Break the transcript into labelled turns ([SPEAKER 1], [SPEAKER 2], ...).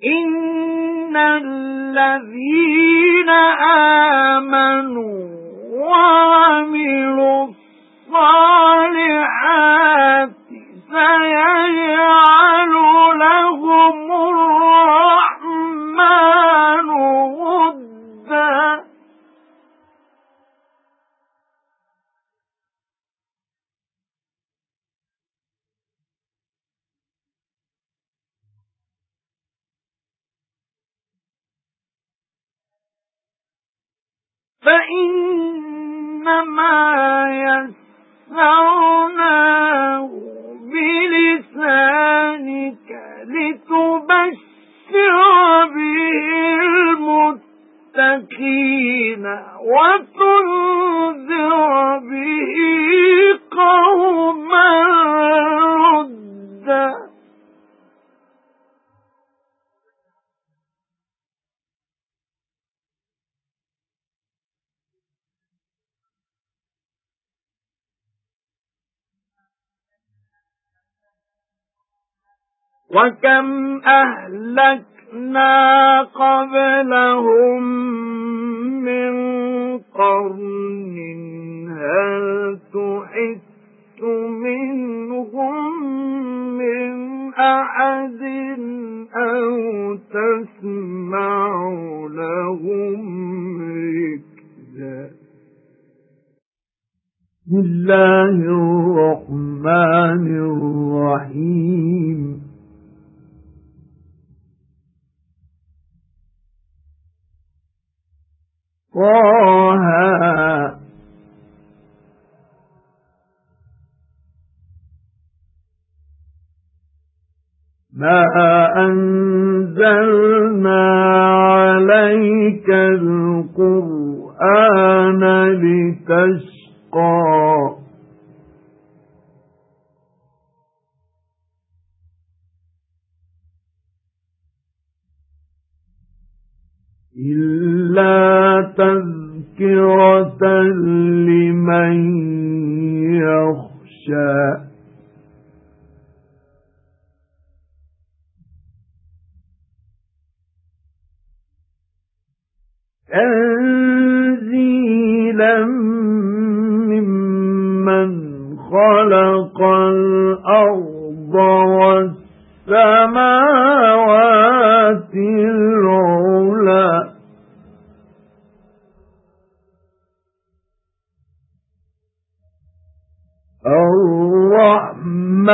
[SPEAKER 1] إِنَّ الَّذِينَ آمَنُوا فَإِنَّمَا يَسَّرْنَاهُ بِلِسَانِكَ لِتُبَشِّرَ بِهِ الْمُتَّقِينَ وَتُنذِرَ بِهِ قَوْمًا وَكَمْ أَهْلَكْنَا قَبْلَهُمْ مِنْ قَرْنٍ هَلْ تُحِسُّ مِنْهُمْ مِنْ أَحَدٍ أَوْ تَسْمَعُ لَهُمْ رِكْزًا بسم الله الرحمن الرحيم طه ما أنزلنا عليك القرآن لتشقى إِلَّا تَذْكِرَةً لِمَن يَخْشَىٰ. تَنزِيلًا مِّمَّنْ خَلَقَ الْأَرْضَ وَالسَّمَاوَاتِ الرَّحْمَنُ